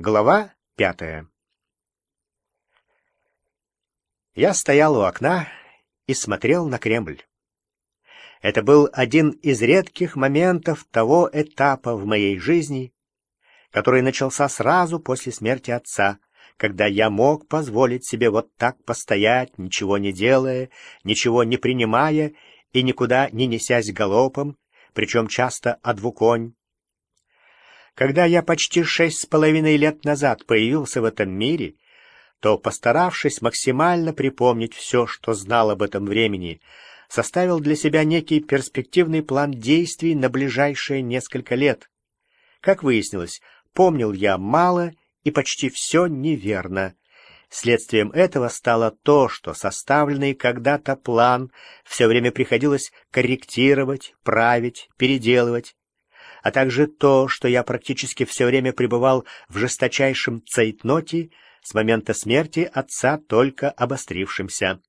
Глава пятая Я стоял у окна и смотрел на Кремль. Это был один из редких моментов того этапа в моей жизни, который начался сразу после смерти отца, когда я мог позволить себе вот так постоять, ничего не делая, ничего не принимая и никуда не несясь галопом, причем часто одвуконь, когда я почти шесть с половиной лет назад появился в этом мире, то, постаравшись максимально припомнить все, что знал об этом времени, составил для себя некий перспективный план действий на ближайшие несколько лет. Как выяснилось, помнил я мало и почти все неверно. Следствием этого стало то, что составленный когда-то план все время приходилось корректировать, править, переделывать, а также то, что я практически все время пребывал в жесточайшем цейтноте с момента смерти отца только обострившимся.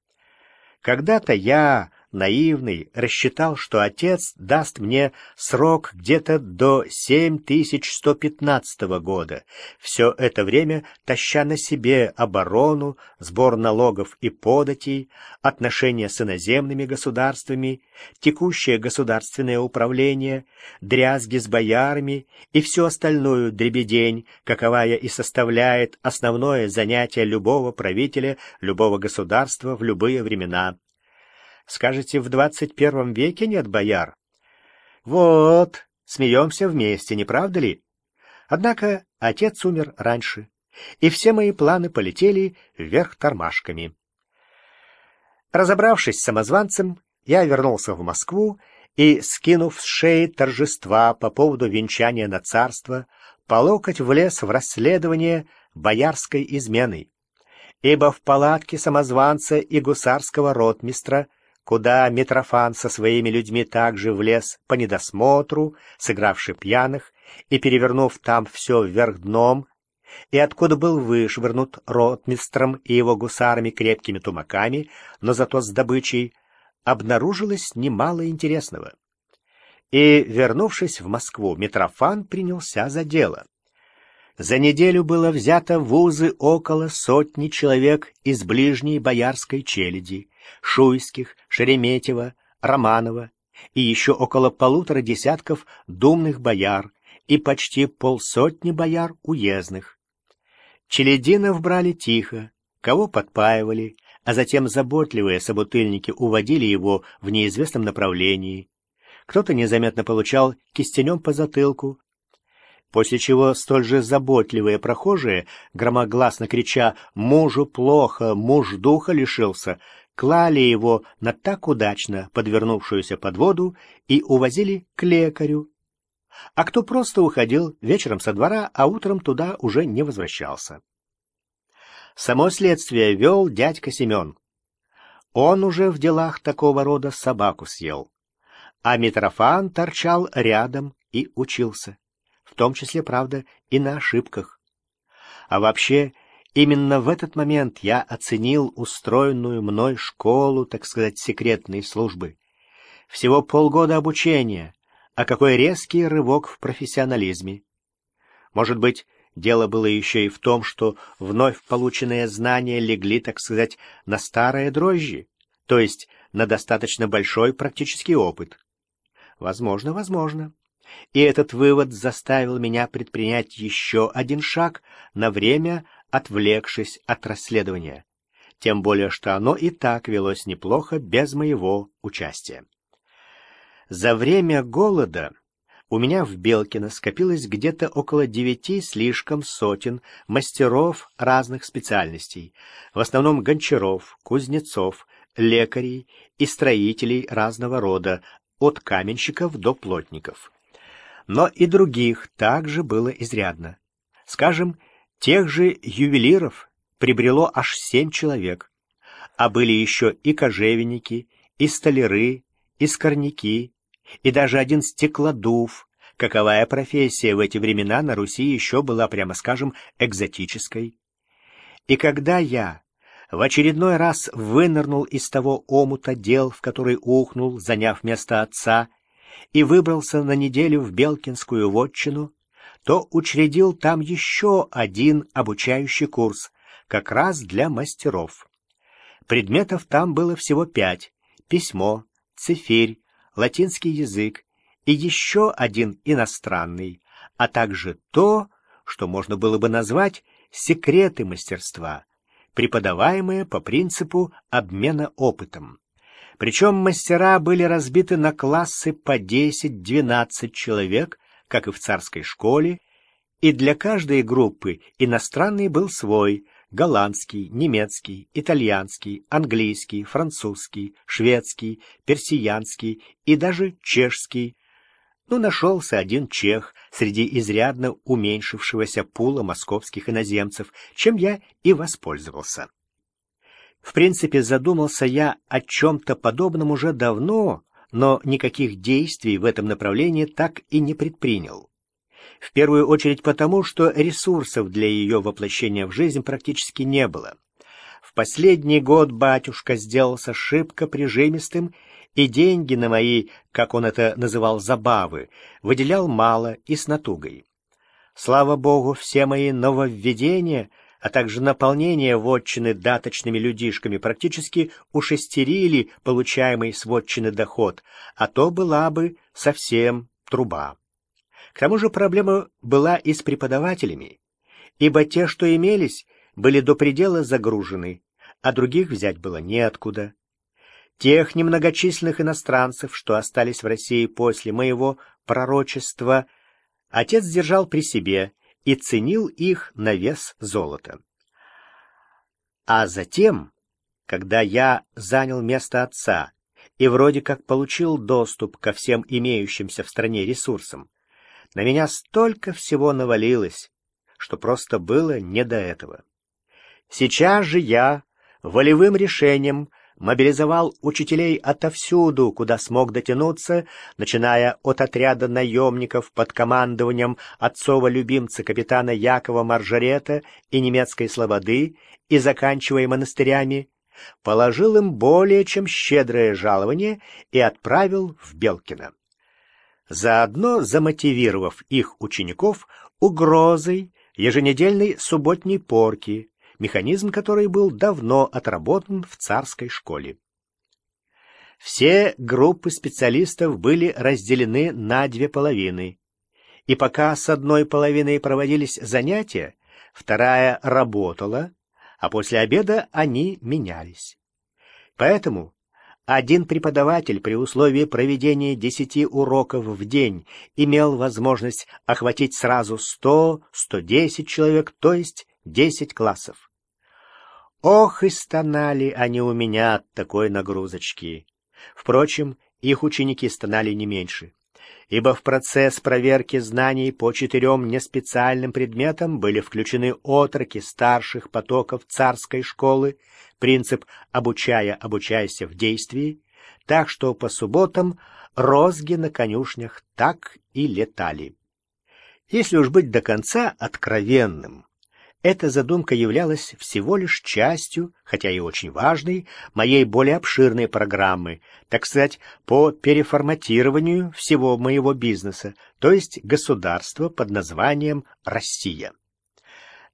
Когда-то я наивный, рассчитал, что отец даст мне срок где-то до 7115 года. Все это время таща на себе оборону, сбор налогов и податей, отношения с иноземными государствами, текущее государственное управление, дрязги с боярами и всю остальную дребедень, каковая и составляет основное занятие любого правителя, любого государства в любые времена. Скажете, в двадцать первом веке нет бояр? Вот, смеемся вместе, не правда ли? Однако отец умер раньше, и все мои планы полетели вверх тормашками. Разобравшись с самозванцем, я вернулся в Москву и, скинув с шеи торжества по поводу венчания на царство, по локоть влез в расследование боярской измены, ибо в палатке самозванца и гусарского ротмистра куда Митрофан со своими людьми также влез по недосмотру, сыгравши пьяных и перевернув там все вверх дном, и откуда был вышвырнут ротмистром и его гусарами крепкими тумаками, но зато с добычей, обнаружилось немало интересного. И, вернувшись в Москву, Митрофан принялся за дело. За неделю было взято в узы около сотни человек из ближней боярской челяди, Шуйских, Шереметьева, Романова и еще около полутора десятков думных бояр и почти полсотни бояр уездных. Челядинов брали тихо, кого подпаивали, а затем заботливые собутыльники уводили его в неизвестном направлении. Кто-то незаметно получал кистенем по затылку, после чего столь же заботливые прохожие, громогласно крича «Мужу плохо, муж духа лишился», клали его на так удачно подвернувшуюся подводу и увозили к лекарю. А кто просто уходил вечером со двора, а утром туда уже не возвращался. Само следствие вел дядька Семен. Он уже в делах такого рода собаку съел. А Митрофан торчал рядом и учился в том числе, правда, и на ошибках. А вообще, именно в этот момент я оценил устроенную мной школу, так сказать, секретной службы. Всего полгода обучения, а какой резкий рывок в профессионализме. Может быть, дело было еще и в том, что вновь полученные знания легли, так сказать, на старые дрожжи, то есть на достаточно большой практический опыт. Возможно, возможно и этот вывод заставил меня предпринять еще один шаг, на время отвлекшись от расследования. Тем более, что оно и так велось неплохо без моего участия. За время голода у меня в Белкино скопилось где-то около девяти слишком сотен мастеров разных специальностей, в основном гончаров, кузнецов, лекарей и строителей разного рода, от каменщиков до плотников но и других также было изрядно. Скажем, тех же ювелиров прибрело аж семь человек, а были еще и кожевенники, и столяры, и скорняки, и даже один стеклодув, каковая профессия в эти времена на Руси еще была, прямо скажем, экзотической. И когда я в очередной раз вынырнул из того омута дел, в который ухнул, заняв место отца, и выбрался на неделю в Белкинскую вотчину, то учредил там еще один обучающий курс, как раз для мастеров. Предметов там было всего пять — письмо, цифирь, латинский язык и еще один иностранный, а также то, что можно было бы назвать секреты мастерства, преподаваемые по принципу обмена опытом. Причем мастера были разбиты на классы по 10-12 человек, как и в царской школе, и для каждой группы иностранный был свой – голландский, немецкий, итальянский, английский, французский, шведский, персиянский и даже чешский. Но ну, нашелся один чех среди изрядно уменьшившегося пула московских иноземцев, чем я и воспользовался. В принципе, задумался я о чем-то подобном уже давно, но никаких действий в этом направлении так и не предпринял. В первую очередь потому, что ресурсов для ее воплощения в жизнь практически не было. В последний год батюшка сделался шибко прижимистым, и деньги на мои, как он это называл, забавы, выделял мало и с натугой. Слава богу, все мои нововведения, а также наполнение вотчины даточными людишками практически ушестерили получаемый с вотчины доход, а то была бы совсем труба. К тому же проблема была и с преподавателями, ибо те, что имелись, были до предела загружены, а других взять было неоткуда. Тех немногочисленных иностранцев, что остались в России после моего пророчества, отец держал при себе и ценил их на вес золота. А затем, когда я занял место отца и вроде как получил доступ ко всем имеющимся в стране ресурсам, на меня столько всего навалилось, что просто было не до этого. Сейчас же я волевым решением мобилизовал учителей отовсюду, куда смог дотянуться, начиная от отряда наемников под командованием отцова-любимца капитана Якова Маржарета и немецкой слободы и заканчивая монастырями, положил им более чем щедрое жалование и отправил в Белкино. Заодно замотивировав их учеников угрозой еженедельной субботней порки, механизм которой был давно отработан в царской школе. Все группы специалистов были разделены на две половины, и пока с одной половиной проводились занятия, вторая работала, а после обеда они менялись. Поэтому один преподаватель при условии проведения десяти уроков в день имел возможность охватить сразу сто, сто десять человек, то есть десять классов. Ох, и стонали они у меня от такой нагрузочки. Впрочем, их ученики стонали не меньше ибо в процесс проверки знаний по четырем неспециальным предметам были включены отроки старших потоков царской школы, принцип «обучая, обучайся в действии», так что по субботам розги на конюшнях так и летали. Если уж быть до конца откровенным, эта задумка являлась всего лишь частью, хотя и очень важной, моей более обширной программы, так сказать, по переформатированию всего моего бизнеса, то есть государства под названием «Россия».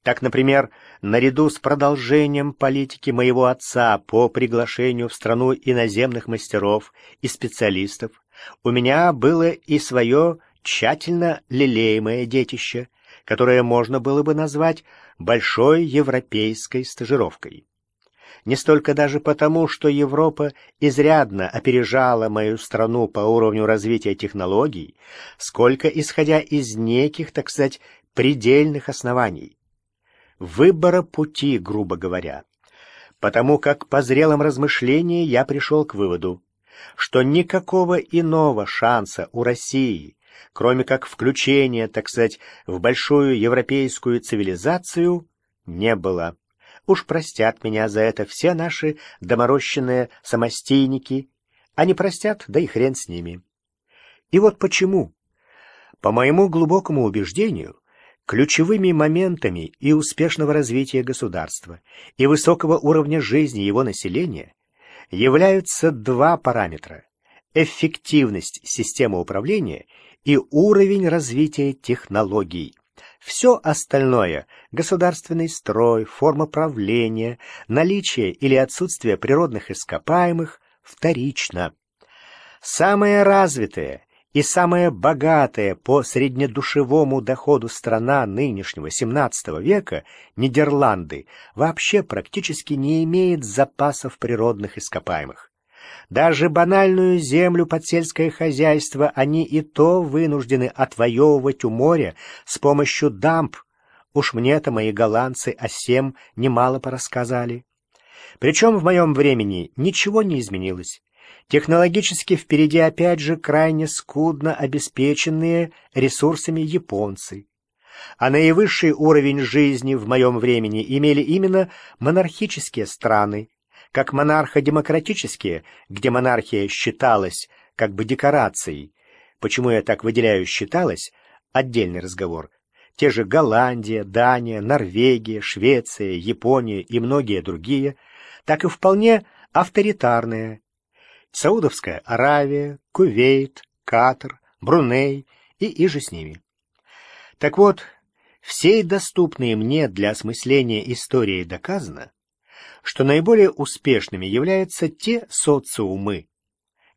Так, например, наряду с продолжением политики моего отца по приглашению в страну иноземных мастеров и специалистов, у меня было и свое тщательно лелеемое детище, которое можно было бы назвать большой европейской стажировкой. Не столько даже потому, что Европа изрядно опережала мою страну по уровню развития технологий, сколько исходя из неких, так сказать, предельных оснований. Выбора пути, грубо говоря. Потому как по зрелом размышлении я пришел к выводу, что никакого иного шанса у России кроме как включения, так сказать, в большую европейскую цивилизацию, не было. Уж простят меня за это все наши доморощенные самостейники. Они простят, да и хрен с ними. И вот почему. По моему глубокому убеждению, ключевыми моментами и успешного развития государства, и высокого уровня жизни его населения являются два параметра – эффективность системы управления и уровень развития технологий. Все остальное — государственный строй, форма правления, наличие или отсутствие природных ископаемых — вторично. Самое развитое и самая богатая по среднедушевому доходу страна нынешнего XVII века, Нидерланды, вообще практически не имеет запасов природных ископаемых. Даже банальную землю под сельское хозяйство они и то вынуждены отвоевывать у моря с помощью дамб. Уж мне-то мои голландцы о сем немало порассказали. Причем в моем времени ничего не изменилось. Технологически впереди опять же крайне скудно обеспеченные ресурсами японцы. А наивысший уровень жизни в моем времени имели именно монархические страны, как монархо-демократические, где монархия считалась как бы декорацией. Почему я так выделяю «считалась» — отдельный разговор. Те же Голландия, Дания, Норвегия, Швеция, Япония и многие другие, так и вполне авторитарные, Саудовская Аравия, Кувейт, Катар, Бруней и иже с ними. Так вот, всей доступной мне для осмысления истории доказано, что наиболее успешными являются те социумы,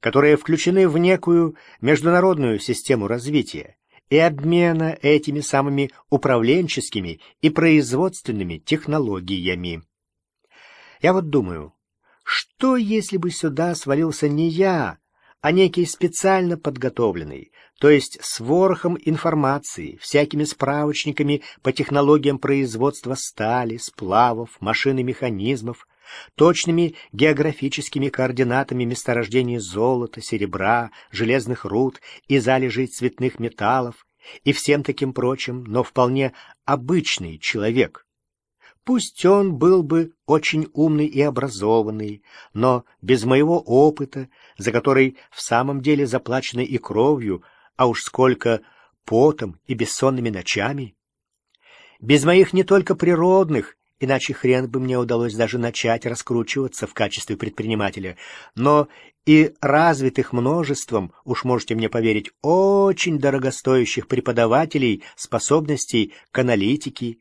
которые включены в некую международную систему развития и обмена этими самыми управленческими и производственными технологиями. Я вот думаю, что, если бы сюда свалился не я, а некий специально подготовленный, то есть с ворохом информации, всякими справочниками по технологиям производства стали, сплавов, машин и механизмов, точными географическими координатами месторождений золота, серебра, железных руд и залежей цветных металлов, и всем таким прочим, но вполне обычный человек, Пусть он был бы очень умный и образованный, но без моего опыта, за который в самом деле заплачено и кровью, а уж сколько потом и бессонными ночами. Без моих не только природных, иначе хрен бы мне удалось даже начать раскручиваться в качестве предпринимателя, но и развитых множеством, уж можете мне поверить, очень дорогостоящих преподавателей способностей к аналитике,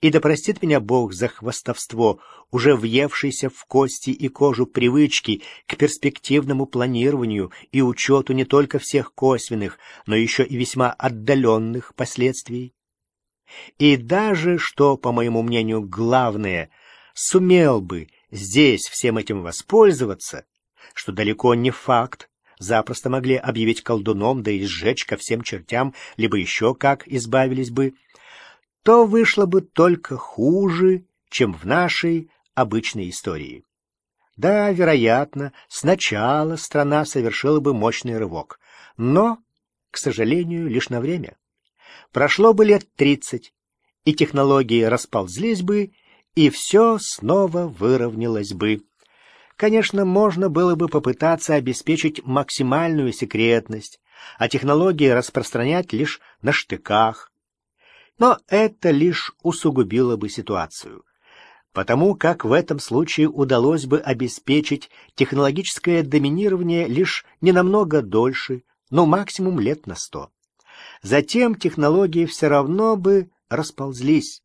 и да простит меня Бог за хвастовство, уже въевшейся в кости и кожу привычки к перспективному планированию и учету не только всех косвенных, но еще и весьма отдаленных последствий. И даже, что, по моему мнению, главное, сумел бы здесь всем этим воспользоваться, что далеко не факт, запросто могли объявить колдуном, да и сжечь ко всем чертям, либо еще как избавились бы, то вышло бы только хуже, чем в нашей обычной истории. Да, вероятно, сначала страна совершила бы мощный рывок, но, к сожалению, лишь на время. Прошло бы лет тридцать, и технологии расползлись бы, и все снова выровнялось бы. Конечно, можно было бы попытаться обеспечить максимальную секретность, а технологии распространять лишь на штыках, но это лишь усугубило бы ситуацию, потому как в этом случае удалось бы обеспечить технологическое доминирование лишь не намного дольше, но максимум лет на сто. Затем технологии все равно бы расползлись,